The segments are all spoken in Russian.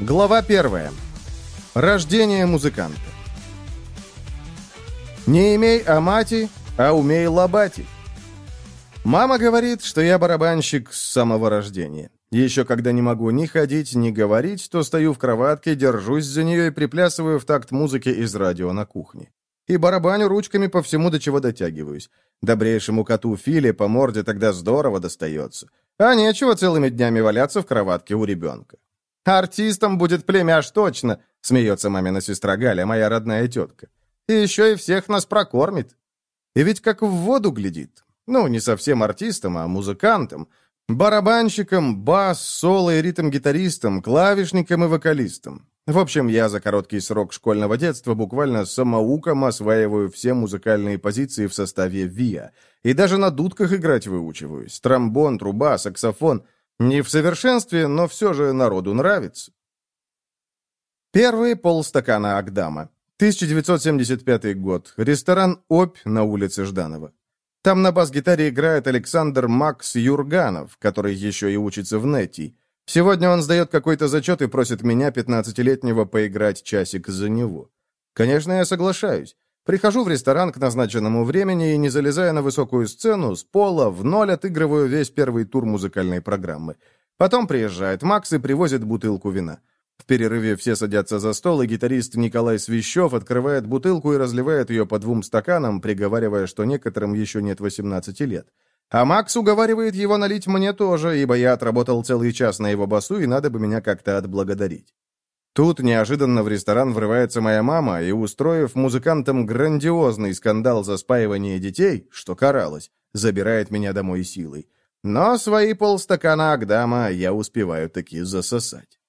Глава первая. Рождение музыканта. Не имей амати, а умей лобати. Мама говорит, что я барабанщик с самого рождения. Еще когда не могу ни ходить, ни говорить, то стою в кроватке, держусь за нее и приплясываю в такт музыки из радио на кухне. И барабаню ручками по всему, до чего дотягиваюсь. Добрейшему коту Филе по морде тогда здорово достается. А нечего целыми днями валяться в кроватке у ребенка. «Артистом будет племяш точно», — смеется мамина сестра Галя, моя родная тетка. «И еще и всех нас прокормит». И ведь как в воду глядит. Ну, не совсем артистом, а музыкантом. Барабанщиком, бас, соло и ритм-гитаристом, клавишником и вокалистом. В общем, я за короткий срок школьного детства буквально самоуком осваиваю все музыкальные позиции в составе ВИА. И даже на дудках играть выучиваюсь. Тромбон, труба, саксофон — не в совершенстве, но все же народу нравится. Первые полстакана Агдама. 1975 год. Ресторан «Обь» на улице Жданова. Там на бас-гитаре играет Александр Макс Юрганов, который еще и учится в Нетти. Сегодня он сдает какой-то зачет и просит меня, 15-летнего, поиграть часик за него. Конечно, я соглашаюсь. Прихожу в ресторан к назначенному времени и, не залезая на высокую сцену, с пола в ноль отыгрываю весь первый тур музыкальной программы. Потом приезжает Макс и привозит бутылку вина. В перерыве все садятся за стол, и гитарист Николай Свящев открывает бутылку и разливает ее по двум стаканам, приговаривая, что некоторым еще нет 18 лет. А Макс уговаривает его налить мне тоже, ибо я отработал целый час на его басу, и надо бы меня как-то отблагодарить. Тут неожиданно в ресторан врывается моя мама и, устроив музыкантам грандиозный скандал за спаивание детей, что каралось, забирает меня домой силой. Но свои полстакана Агдама я успеваю таки засосать.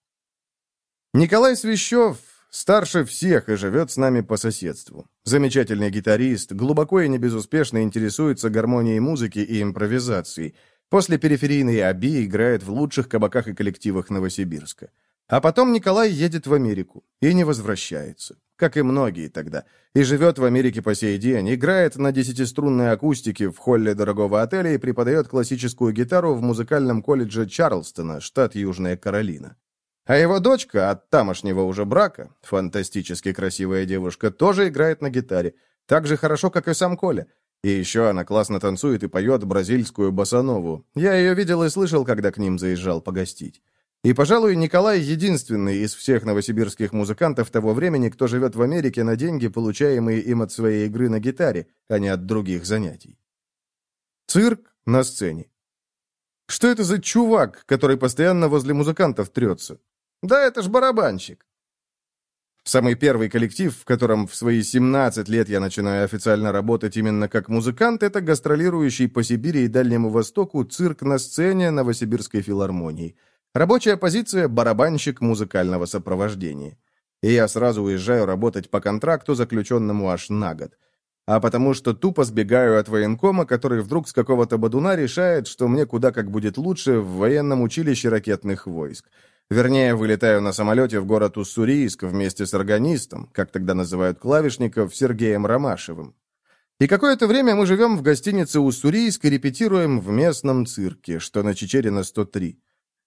Николай Свящев старше всех и живет с нами по соседству. Замечательный гитарист, глубоко и небезуспешно интересуется гармонией музыки и импровизацией. После периферийной оби играет в лучших кабаках и коллективах Новосибирска. А потом Николай едет в Америку и не возвращается, как и многие тогда, и живет в Америке по сей день, играет на десятиструнной акустике в холле дорогого отеля и преподает классическую гитару в музыкальном колледже Чарлстона, штат Южная Каролина. А его дочка от тамошнего уже брака, фантастически красивая девушка, тоже играет на гитаре, так же хорошо, как и сам Коля. И еще она классно танцует и поет бразильскую босанову. Я ее видел и слышал, когда к ним заезжал погостить. И, пожалуй, Николай единственный из всех новосибирских музыкантов того времени, кто живет в Америке на деньги, получаемые им от своей игры на гитаре, а не от других занятий. Цирк на сцене. Что это за чувак, который постоянно возле музыкантов трется? Да это ж барабанщик. Самый первый коллектив, в котором в свои 17 лет я начинаю официально работать именно как музыкант, это гастролирующий по Сибири и Дальнему Востоку цирк на сцене Новосибирской филармонии – Рабочая позиция – барабанщик музыкального сопровождения. И я сразу уезжаю работать по контракту, заключенному аж на год. А потому что тупо сбегаю от военкома, который вдруг с какого-то бодуна решает, что мне куда как будет лучше в военном училище ракетных войск. Вернее, вылетаю на самолете в город Уссурийск вместе с органистом, как тогда называют клавишников, Сергеем Ромашевым. И какое-то время мы живем в гостинице Уссурийск и репетируем в местном цирке, что на Чечерина 103.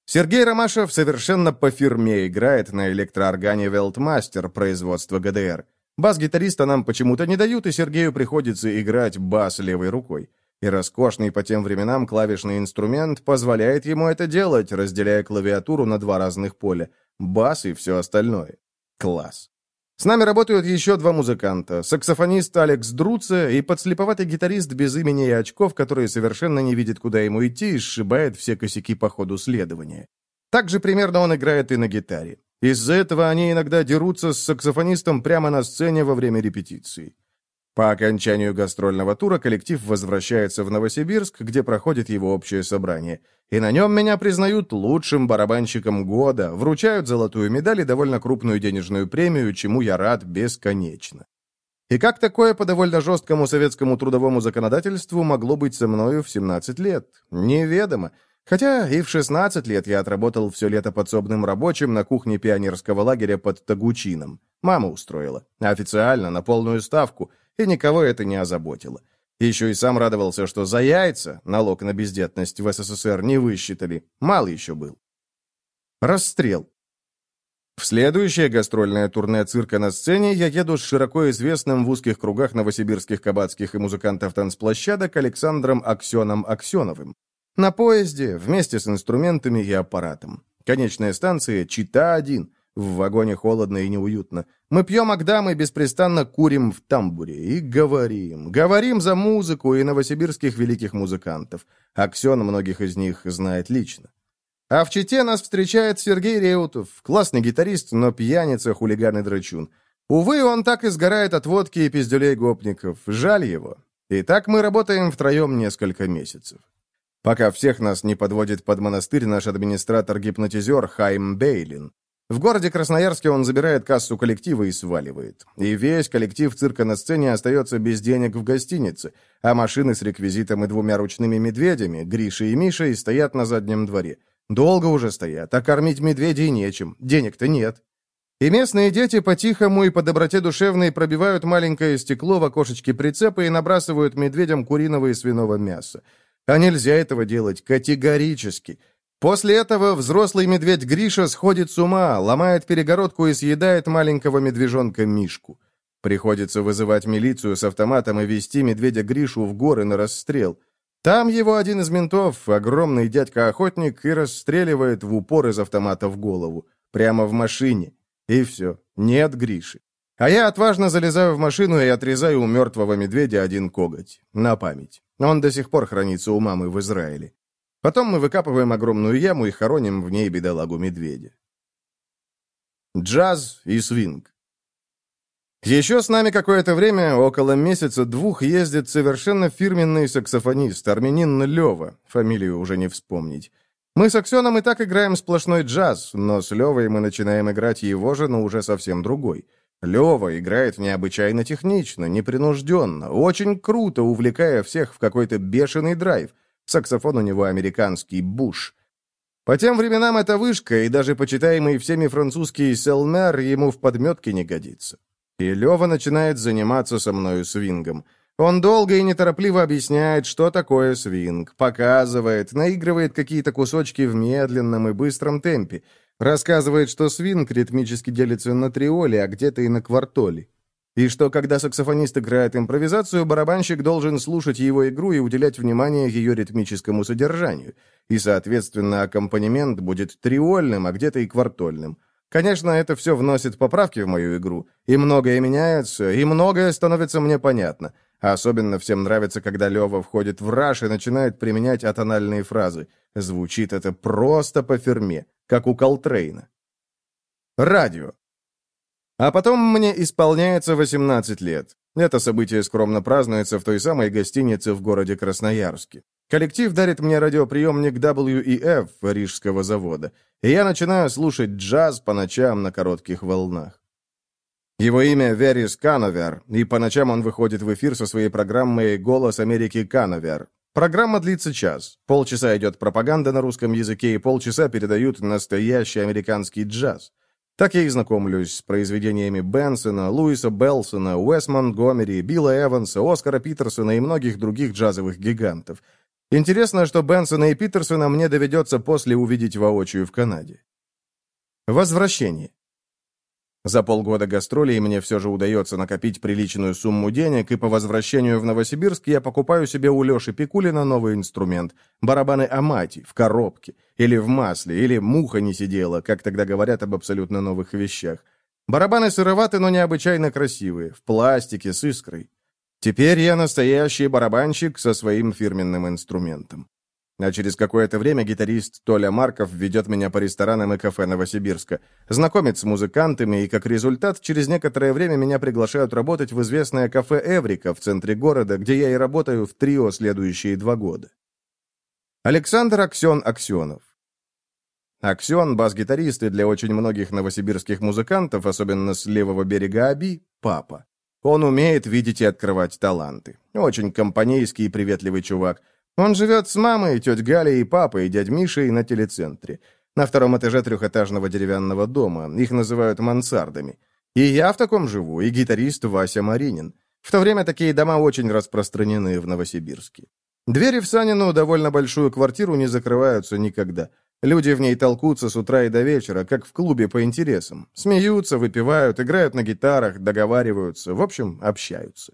Сергей Ромашев совершенно по фирме играет на электрооргане «Велтмастер» производства ГДР. Бас-гитариста нам почему-то не дают, и Сергею приходится играть бас левой рукой. И роскошный по тем временам клавишный инструмент позволяет ему это делать, разделяя клавиатуру на два разных поля — бас и все остальное. Класс. С нами работают еще два музыканта. Саксофонист Алекс Друца и подслеповатый гитарист без имени и очков, который совершенно не видит, куда ему идти и сшибает все косяки по ходу следования. Так же примерно он играет и на гитаре. Из-за этого они иногда дерутся с саксофонистом прямо на сцене во время репетиции. По окончанию гастрольного тура коллектив возвращается в Новосибирск, где проходит его общее собрание. И на нем меня признают лучшим барабанщиком года, вручают золотую медаль и довольно крупную денежную премию, чему я рад бесконечно. И как такое по довольно жесткому советскому трудовому законодательству могло быть со мною в 17 лет? Неведомо. Хотя и в 16 лет я отработал все лето подсобным рабочим на кухне пионерского лагеря под Тагучином. Мама устроила. Официально, на полную ставку – и никого это не озаботило. Еще и сам радовался, что за яйца налог на бездетность в СССР не высчитали. Мало еще был. Расстрел. В следующее гастрольное турне цирка на сцене я еду с широко известным в узких кругах новосибирских кабацких и музыкантов танцплощадок Александром Аксеном Аксеновым. На поезде, вместе с инструментами и аппаратом. Конечная станция Чита-1. В вагоне холодно и неуютно. Мы пьем агдам и беспрестанно курим в тамбуре. И говорим. Говорим за музыку и новосибирских великих музыкантов. Аксен многих из них знает лично. А в Чите нас встречает Сергей Реутов, классный гитарист, но пьяница, хулиган и драчун. Увы, он так и сгорает от водки и пиздюлей гопников. Жаль его. И так мы работаем втроем несколько месяцев. Пока всех нас не подводит под монастырь наш администратор-гипнотизер Хайм Бейлин. В городе Красноярске он забирает кассу коллектива и сваливает. И весь коллектив цирка на сцене остается без денег в гостинице, а машины с реквизитом и двумя ручными медведями, Гришей и Мишей, стоят на заднем дворе. Долго уже стоят, а кормить медведей нечем, денег-то нет. И местные дети по-тихому и по доброте душевной пробивают маленькое стекло в окошечке прицепа и набрасывают медведям куриного и свиного мяса. А нельзя этого делать категорически. После этого взрослый медведь Гриша сходит с ума, ломает перегородку и съедает маленького медвежонка Мишку. Приходится вызывать милицию с автоматом и вести медведя Гришу в горы на расстрел. Там его один из ментов, огромный дядька-охотник, и расстреливает в упор из автомата в голову. Прямо в машине. И все. Нет Гриши. А я отважно залезаю в машину и отрезаю у мертвого медведя один коготь. На память. Он до сих пор хранится у мамы в Израиле. Потом мы выкапываем огромную яму и хороним в ней бедолагу медведя. Джаз и свинг. Еще с нами какое-то время, около месяца-двух, ездит совершенно фирменный саксофонист, армянин Лева, фамилию уже не вспомнить. Мы с Аксеном и так играем сплошной джаз, но с Левой мы начинаем играть его же, но уже совсем другой. Лева играет необычайно технично, непринужденно, очень круто, увлекая всех в какой-то бешеный драйв. Саксофон у него американский «Буш». По тем временам это вышка, и даже почитаемый всеми французский селмер ему в подметке не годится. И Лева начинает заниматься со мною свингом. Он долго и неторопливо объясняет, что такое свинг, показывает, наигрывает какие-то кусочки в медленном и быстром темпе, рассказывает, что свинг ритмически делится на триоли, а где-то и на квартоли. И что, когда саксофонист играет импровизацию, барабанщик должен слушать его игру и уделять внимание ее ритмическому содержанию. И, соответственно, аккомпанемент будет триольным, а где-то и квартольным. Конечно, это все вносит поправки в мою игру, и многое меняется, и многое становится мне понятно. особенно всем нравится, когда Лева входит в раш и начинает применять атональные фразы. Звучит это просто по ферме, как у Колтрейна. Радио. А потом мне исполняется 18 лет. Это событие скромно празднуется в той самой гостинице в городе Красноярске. Коллектив дарит мне радиоприемник VEF Рижского завода, и я начинаю слушать джаз по ночам на коротких волнах. Его имя Виллис Коновер, и по ночам он выходит в эфир со своей программой «Голос Америки Коновер». Программа длится час. Полчаса идет пропаганда на русском языке, и полчаса передают настоящий американский джаз. Так я и знакомлюсь с произведениями Бенсона, Луиса Белсона, Уэс Монтгомери, Билла Эванса, Оскара Питерсона и многих других джазовых гигантов – Интересно, что Бенсона и Питерсона мне доведется после увидеть воочию в Канаде. Возвращение. За полгода гастролей мне все же удается накопить приличную сумму денег, и по возвращению в Новосибирск я покупаю себе у Леши Пикулина новый инструмент – барабаны Амати в коробке, или в масле, или муха не сидела, как тогда говорят об абсолютно новых вещах. Барабаны сыроваты, но необычайно красивые, в пластике, с искрой. Теперь я настоящий барабанщик со своим фирменным инструментом. А через какое-то время гитарист Толя Марков ведет меня по ресторанам и кафе Новосибирска, знакомит с музыкантами, и как результат, через некоторое время меня приглашают работать в известное кафе «Эврика» в центре города, где я и работаю в трио следующие два года. Александр Аксен Аксенов Аксен – бас-гитарист и для очень многих новосибирских музыкантов, особенно с левого берега Аби, папа. Он умеет видеть и открывать таланты. Очень компанейский и приветливый чувак. Он живет с мамой, тетей Галей и папой, и дядь Мишей на телецентре. На втором этаже трехэтажного деревянного дома. Их называют мансардами. И я в таком живу, и гитарист Вася Маринин. В то время такие дома очень распространены в Новосибирске. Двери в Санину довольно большую квартиру не закрываются никогда. Люди в ней толкутся с утра и до вечера, как в клубе по интересам. Смеются, выпивают, играют на гитарах, договариваются, в общем, общаются.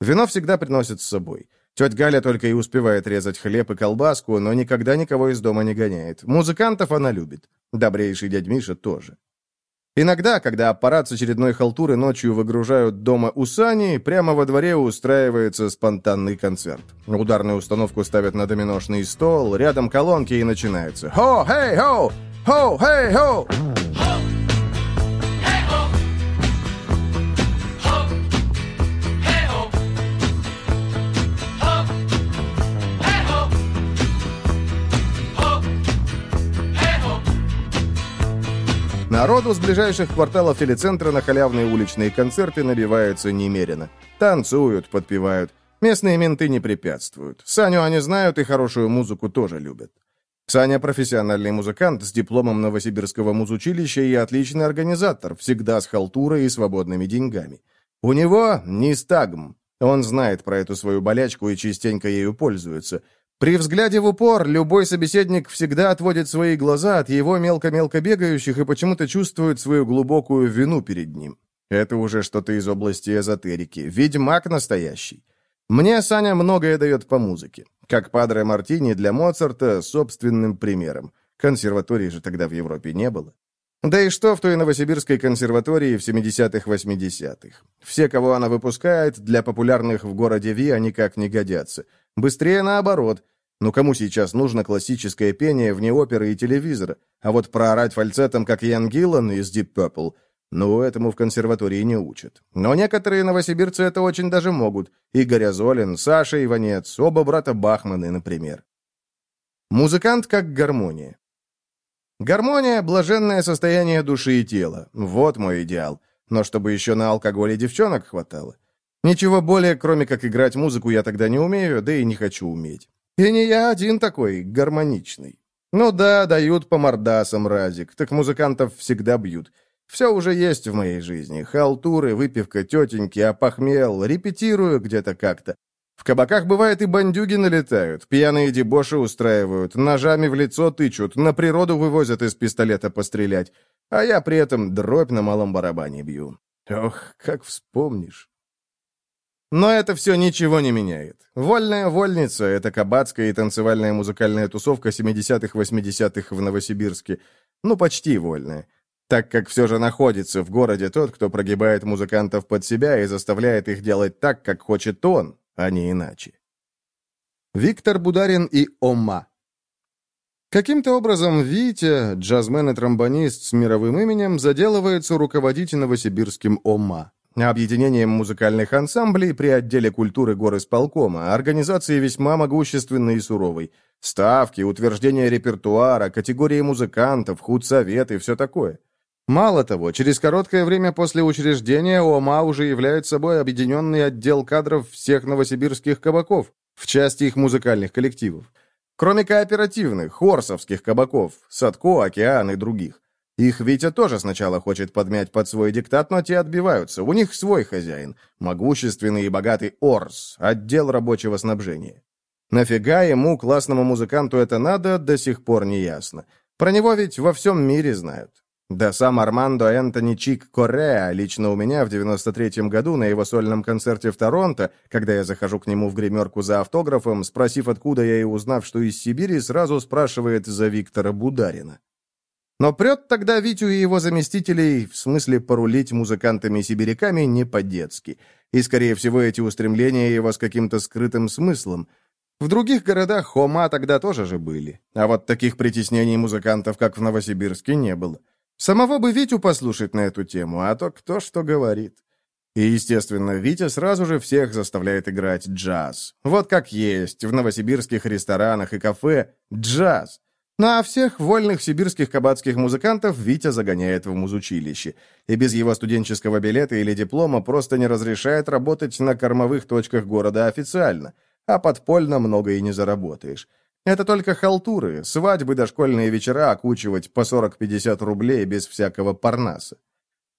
Вино всегда приносят с собой. Тетя Галя только и успевает резать хлеб и колбаску, но никогда никого из дома не гоняет. Музыкантов она любит. Добрейший дядь Миша тоже. Иногда, когда аппарат с очередной халтуры ночью выгружают дома у Сани, прямо во дворе устраивается спонтанный концерт. Ударную установку ставят на доминошный стол, рядом колонки и начинается «Хо-хей-хо! Хо-хей-хо!» Народу с ближайших кварталов телецентра на халявные уличные концерты набивается немерено. Танцуют, подпевают. Местные менты не препятствуют. Саню они знают и хорошую музыку тоже любят. Саня профессиональный музыкант с дипломом Новосибирского музучилища и отличный организатор, всегда с халтурой и свободными деньгами. У него нистагм. Он знает про эту свою болячку и частенько ею пользуется – при взгляде в упор любой собеседник всегда отводит свои глаза от его мелко-мелко бегающих и почему-то чувствует свою глубокую вину перед ним. Это уже что-то из области эзотерики. Ведьмак настоящий. Мне Саня многое дает по музыке. Как Падре Мартини для Моцарта собственным примером. Консерватории же тогда в Европе не было. Да и что в той Новосибирской консерватории в 70-х-80-х? Все, кого она выпускает, для популярных в городе ВИА никак не годятся. Быстрее наоборот. Ну кому сейчас нужно классическое пение вне оперы и телевизора? А вот проорать фальцетом, как Ян Гиллан из Deep Purple, ну, этому в консерватории не учат. Но некоторые новосибирцы это очень даже могут. Игорь Азолин, Саша Иванец, оба брата Бахманы, например. Музыкант как гармония. Гармония — блаженное состояние души и тела. Вот мой идеал. Но чтобы еще на алкоголе девчонок хватало. Ничего более, кроме как играть музыку, я тогда не умею, да и не хочу уметь. И не я один такой, гармоничный. Ну да, дают по мордасам разик, так музыкантов всегда бьют. Все уже есть в моей жизни. Халтуры, выпивка, тетеньки, опохмел, репетирую где-то как-то. В кабаках, бывает, и бандюги налетают, пьяные дебоши устраивают, ножами в лицо тычут, на природу вывозят из пистолета пострелять, а я при этом дробь на малом барабане бью. Ох, как вспомнишь. Но это все ничего не меняет. Вольная вольница — это кабацкая и танцевальная музыкальная тусовка 70-х-80-х в Новосибирске. Ну, почти вольная. Так как все же находится в городе тот, кто прогибает музыкантов под себя и заставляет их делать так, как хочет он, а не иначе. Виктор Бударин и Ома Каким-то образом Витя, джазмен и тромбонист с мировым именем, заделывается руководить новосибирским Ома. Объединением музыкальных ансамблей при отделе культуры горосполкома, организации весьма могущественной и суровой. Ставки, утверждение репертуара, категории музыкантов, худсовет и все такое. Мало того, через короткое время после учреждения ОМА уже является собой объединенный отдел кадров всех новосибирских кабаков, в части их музыкальных коллективов. Кроме кооперативных, хорсовских кабаков, Садко, Океан и других. Их Витя тоже сначала хочет подмять под свой диктат, но те отбиваются. У них свой хозяин, могущественный и богатый Орс, отдел рабочего снабжения. Нафига ему, классному музыканту, это надо, до сих пор не ясно. Про него ведь во всем мире знают. Да сам Армандо Энтони Чик Корреа лично у меня в 93-м году на его сольном концерте в Торонто, когда я захожу к нему в гримерку за автографом, спросив, откуда я и узнав, что из Сибири, сразу спрашивает за Виктора Бударина. Но прет тогда Витю и его заместителей, в смысле порулить музыкантами-сибиряками, не по-детски. И, скорее всего, эти устремления его с каким-то скрытым смыслом. В других городах хома тогда тоже же были. А вот таких притеснений музыкантов, как в Новосибирске, не было. Самого бы Витю послушать на эту тему, а то кто что говорит. И, естественно, Витя сразу же всех заставляет играть джаз. Вот как есть, в новосибирских ресторанах и кафе джаз. Ну а всех вольных сибирских кабацких музыкантов Витя загоняет в музучилище. И без его студенческого билета или диплома просто не разрешает работать на кормовых точках города официально. А подпольно много и не заработаешь. Это только халтуры, свадьбы дошкольные вечера окучивать по 40-50 рублей без всякого парнаса.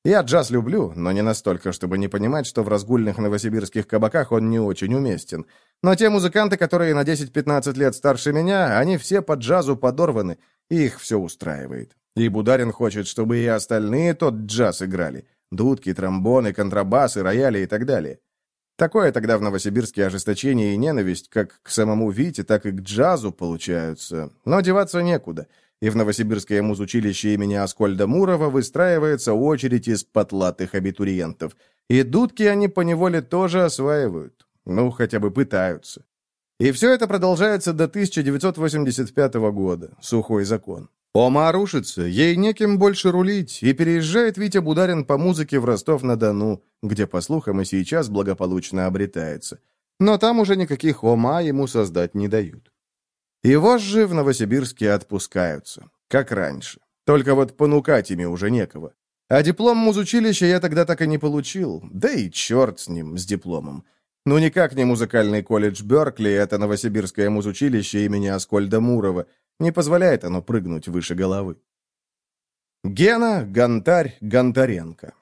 Я джаз люблю, но не настолько, чтобы не понимать, что в разгульных новосибирских кабаках он не очень уместен. Но те музыканты, которые на 10-15 лет старше меня, они все по джазу подорваны, и их все устраивает. И Бударин хочет, чтобы и остальные тот джаз играли. Дудки, тромбоны, контрабасы, рояли и так далее. Такое тогда в Новосибирске ожесточение и ненависть как к самому Вите, так и к джазу получаются. Но деваться некуда и в Новосибирское музучилище имени Аскольда Мурова выстраивается очередь из потлатых абитуриентов. И дудки они поневоле тоже осваивают. Ну, хотя бы пытаются. И все это продолжается до 1985 года. Сухой закон. Ома рушится, ей неким больше рулить, и переезжает Витя Бударин по музыке в Ростов-на-Дону, где, по слухам, и сейчас благополучно обретается. Но там уже никаких Ома ему создать не дают. И вожжи в Новосибирске отпускаются, как раньше. Только вот понукать ими уже некого. А диплом музучилища я тогда так и не получил. Да и черт с ним, с дипломом. Ну никак не музыкальный колледж Беркли, это Новосибирское музучилище имени Аскольда Мурова. Не позволяет оно прыгнуть выше головы. Гена, Гонтарь, Гонтаренко.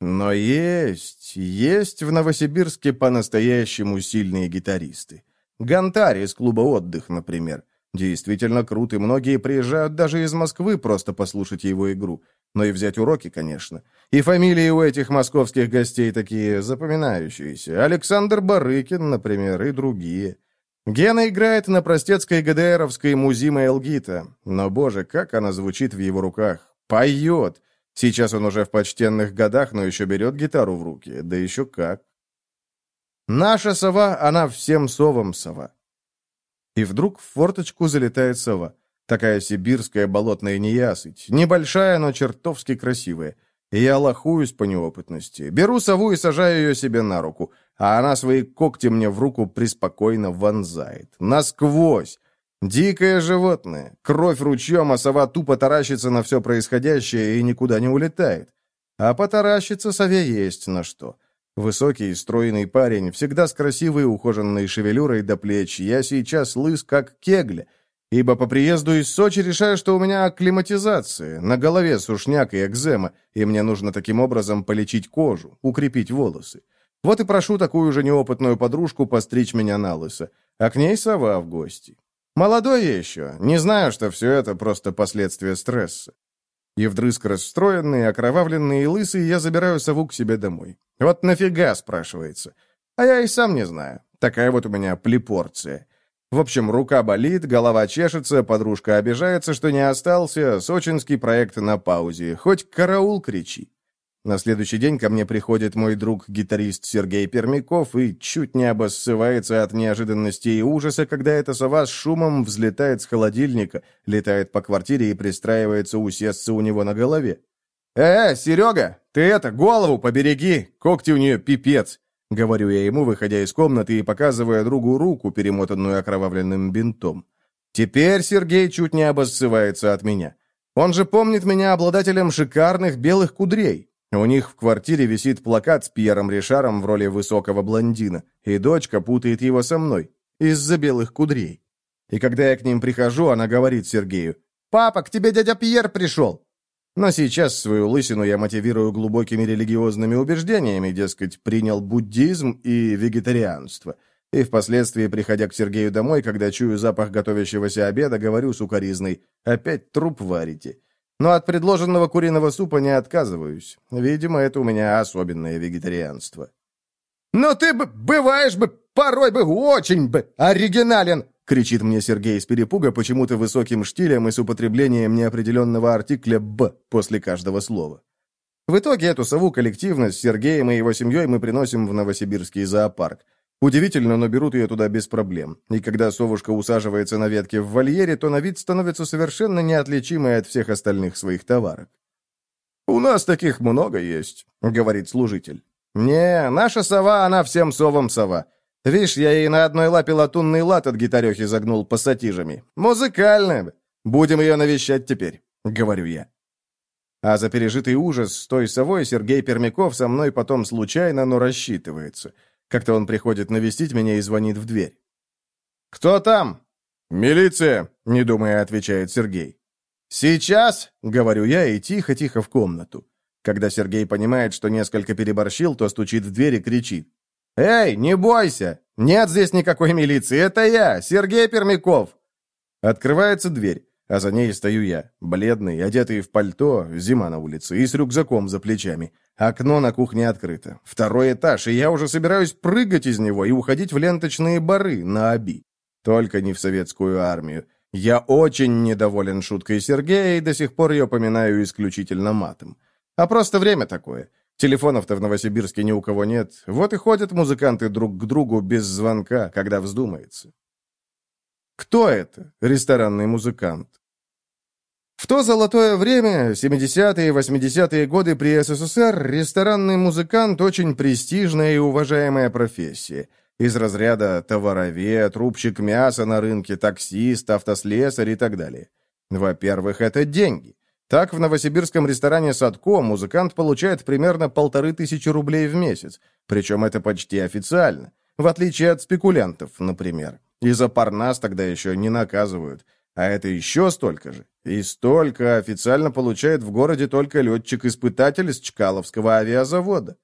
Но есть, есть в Новосибирске по-настоящему сильные гитаристы. Гонтарь из клуба «Отдых», например. Действительно крут, и многие приезжают даже из Москвы просто послушать его игру. Но и взять уроки, конечно. И фамилии у этих московских гостей такие запоминающиеся. Александр Барыкин, например, и другие. Гена играет на простецкой ГДРовской музима Элгита. Но, боже, как она звучит в его руках. Поет. Сейчас он уже в почтенных годах, но еще берет гитару в руки. Да еще как. Наша сова, она всем совам сова. И вдруг в форточку залетает сова. Такая сибирская болотная неясыть. Небольшая, но чертовски красивая. И я лохуюсь по неопытности. Беру сову и сажаю ее себе на руку. А она свои когти мне в руку преспокойно вонзает. Насквозь. Дикое животное. Кровь ручьем, а сова тупо таращится на все происходящее и никуда не улетает. А потаращиться сове есть на что. Высокий, стройный парень, всегда с красивой ухоженной шевелюрой до плеч. Я сейчас лыс, как кегля, ибо по приезду из Сочи решаю, что у меня акклиматизация, на голове сушняк и экзема, и мне нужно таким образом полечить кожу, укрепить волосы. Вот и прошу такую же неопытную подружку постричь меня на лысо, а к ней сова в гости. Молодой я еще, не знаю, что все это просто последствия стресса. И вдрызг расстроенный, окровавленный и лысый, я забираю сову к себе домой. Вот нафига, спрашивается. А я и сам не знаю. Такая вот у меня плепорция. В общем, рука болит, голова чешется, подружка обижается, что не остался, сочинский проект на паузе. Хоть караул кричи. На следующий день ко мне приходит мой друг-гитарист Сергей Пермяков и чуть не обоссывается от неожиданности и ужаса, когда эта сова с шумом взлетает с холодильника, летает по квартире и пристраивается усесться у него на голове. «Э, Серега, ты это, голову побереги, когти у нее пипец!» Говорю я ему, выходя из комнаты и показывая другу руку, перемотанную окровавленным бинтом. Теперь Сергей чуть не обоссывается от меня. Он же помнит меня обладателем шикарных белых кудрей. У них в квартире висит плакат с Пьером Ришаром в роли высокого блондина, и дочка путает его со мной из-за белых кудрей. И когда я к ним прихожу, она говорит Сергею, «Папа, к тебе дядя Пьер пришел!» Но сейчас свою лысину я мотивирую глубокими религиозными убеждениями, дескать, принял буддизм и вегетарианство. И впоследствии, приходя к Сергею домой, когда чую запах готовящегося обеда, говорю сукоризной, «Опять труп варите». Но от предложенного куриного супа не отказываюсь. Видимо, это у меня особенное вегетарианство. «Но ты бы, бываешь бы, порой бы очень бы оригинален!» кричит мне Сергей с перепуга почему-то высоким штилем и с употреблением неопределенного артикля «б» после каждого слова. В итоге эту сову коллективно с Сергеем и его семьей мы приносим в Новосибирский зоопарк. Удивительно, но берут ее туда без проблем. И когда совушка усаживается на ветке в вольере, то на вид становится совершенно неотличимой от всех остальных своих товарок. «У нас таких много есть», — говорит служитель. «Не, наша сова, она всем совам сова. Видишь, я ей на одной лапе латунный лад от гитарехи загнул пассатижами. Музыкальная. Будем ее навещать теперь», — говорю я. А за пережитый ужас с той совой Сергей Пермяков со мной потом случайно, но рассчитывается — как-то он приходит навестить меня и звонит в дверь. «Кто там?» «Милиция», — не думая, отвечает Сергей. «Сейчас», — говорю я и тихо-тихо в комнату. Когда Сергей понимает, что несколько переборщил, то стучит в дверь и кричит. «Эй, не бойся! Нет здесь никакой милиции, это я, Сергей Пермяков!» Открывается дверь, а за ней стою я, бледный, одетый в пальто, зима на улице, и с рюкзаком за плечами. Окно на кухне открыто. Второй этаж, и я уже собираюсь прыгать из него и уходить в ленточные бары на Аби. Только не в советскую армию. Я очень недоволен шуткой Сергея и до сих пор ее поминаю исключительно матом. А просто время такое. Телефонов-то в Новосибирске ни у кого нет. Вот и ходят музыканты друг к другу без звонка, когда вздумается. Кто это, ресторанный музыкант? В то золотое время, 70-е и 80-е годы при СССР, ресторанный музыкант – очень престижная и уважаемая профессия. Из разряда товаровед, трубщик мяса на рынке, таксист, автослесарь и так далее. Во-первых, это деньги. Так, в новосибирском ресторане «Садко» музыкант получает примерно полторы тысячи рублей в месяц, причем это почти официально, в отличие от спекулянтов, например. И за парнас тогда еще не наказывают. А это еще столько же. И столько официально получает в городе только летчик-испытатель из Чкаловского авиазавода.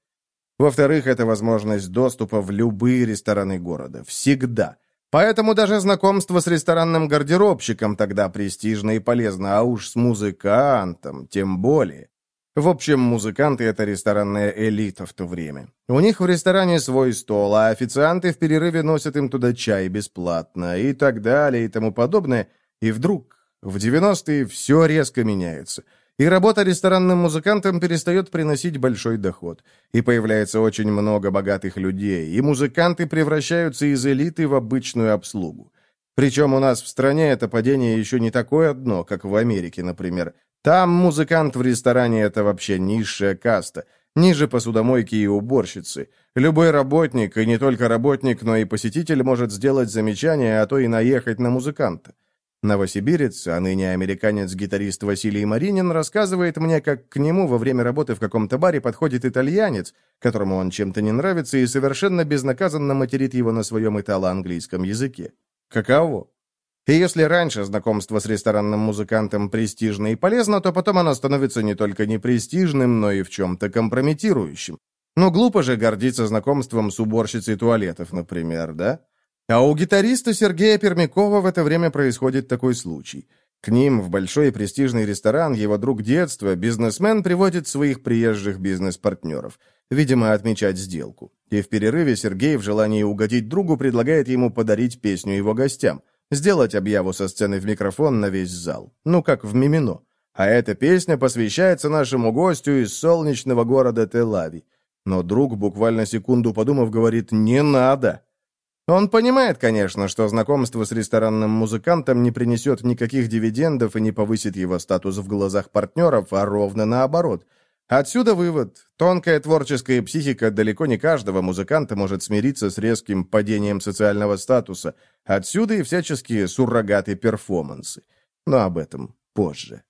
Во-вторых, это возможность доступа в любые рестораны города. Всегда. Поэтому даже знакомство с ресторанным гардеробщиком тогда престижно и полезно, а уж с музыкантом тем более. В общем, музыканты — это ресторанная элита в то время. У них в ресторане свой стол, а официанты в перерыве носят им туда чай бесплатно и так далее и тому подобное. И вдруг, в 90-е, все резко меняется. И работа ресторанным музыкантом перестает приносить большой доход. И появляется очень много богатых людей, и музыканты превращаются из элиты в обычную обслугу. Причем у нас в стране это падение еще не такое одно, как в Америке, например. Там музыкант в ресторане – это вообще низшая каста, ниже посудомойки и уборщицы. Любой работник, и не только работник, но и посетитель может сделать замечание, а то и наехать на музыканта. Новосибирец, а ныне американец-гитарист Василий Маринин, рассказывает мне, как к нему во время работы в каком-то баре подходит итальянец, которому он чем-то не нравится, и совершенно безнаказанно материт его на своем итало-английском языке. Каково? И если раньше знакомство с ресторанным музыкантом престижно и полезно, то потом оно становится не только непрестижным, но и в чем-то компрометирующим. Ну, глупо же гордиться знакомством с уборщицей туалетов, например, да? А у гитариста Сергея Пермякова в это время происходит такой случай. К ним в большой и престижный ресторан его друг детства, бизнесмен, приводит своих приезжих бизнес-партнеров, видимо, отмечать сделку. И в перерыве Сергей в желании угодить другу предлагает ему подарить песню его гостям – Сделать объяву со сцены в микрофон на весь зал. Ну, как в Мимино. А эта песня посвящается нашему гостю из солнечного города Телави. Но друг, буквально секунду подумав, говорит «не надо». Он понимает, конечно, что знакомство с ресторанным музыкантом не принесет никаких дивидендов и не повысит его статус в глазах партнеров, а ровно наоборот – Отсюда вывод. Тонкая творческая психика далеко не каждого музыканта может смириться с резким падением социального статуса. Отсюда и всяческие суррогаты перформансы. Но об этом позже.